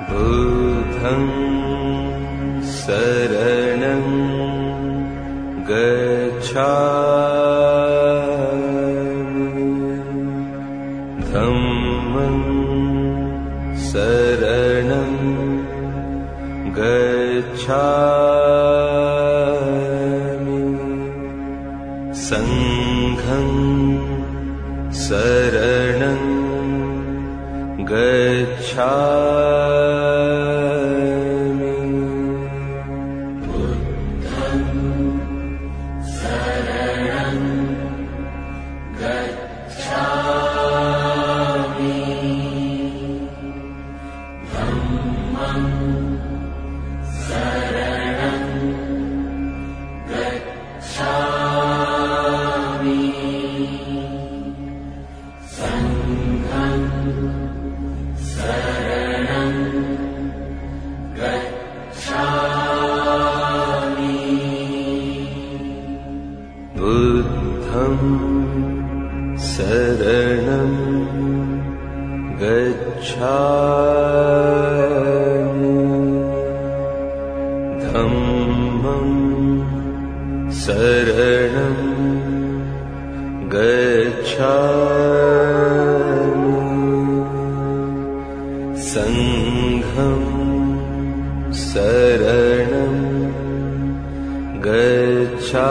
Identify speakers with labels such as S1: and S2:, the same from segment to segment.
S1: बुद्धं शरणं गच्छा धम्मं शरणं गच्छा सङ्घं शरणं गच्छा शरणं गच्छा धम्मं शरणं गच्छा सङ्घं शरणं गच्छा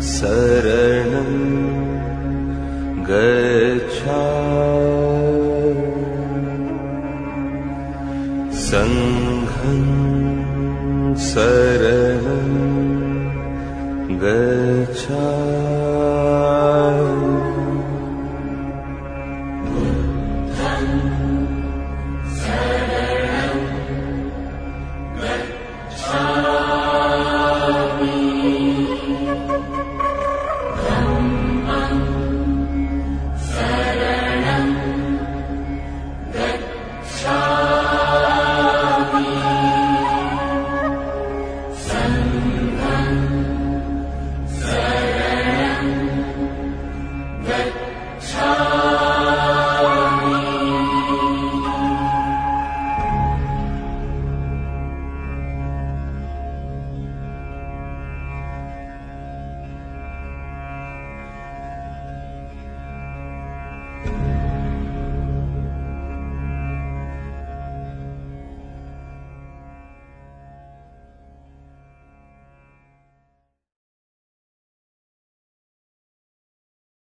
S1: शरणं गच्छा। सङ्घं शरणं गच्छा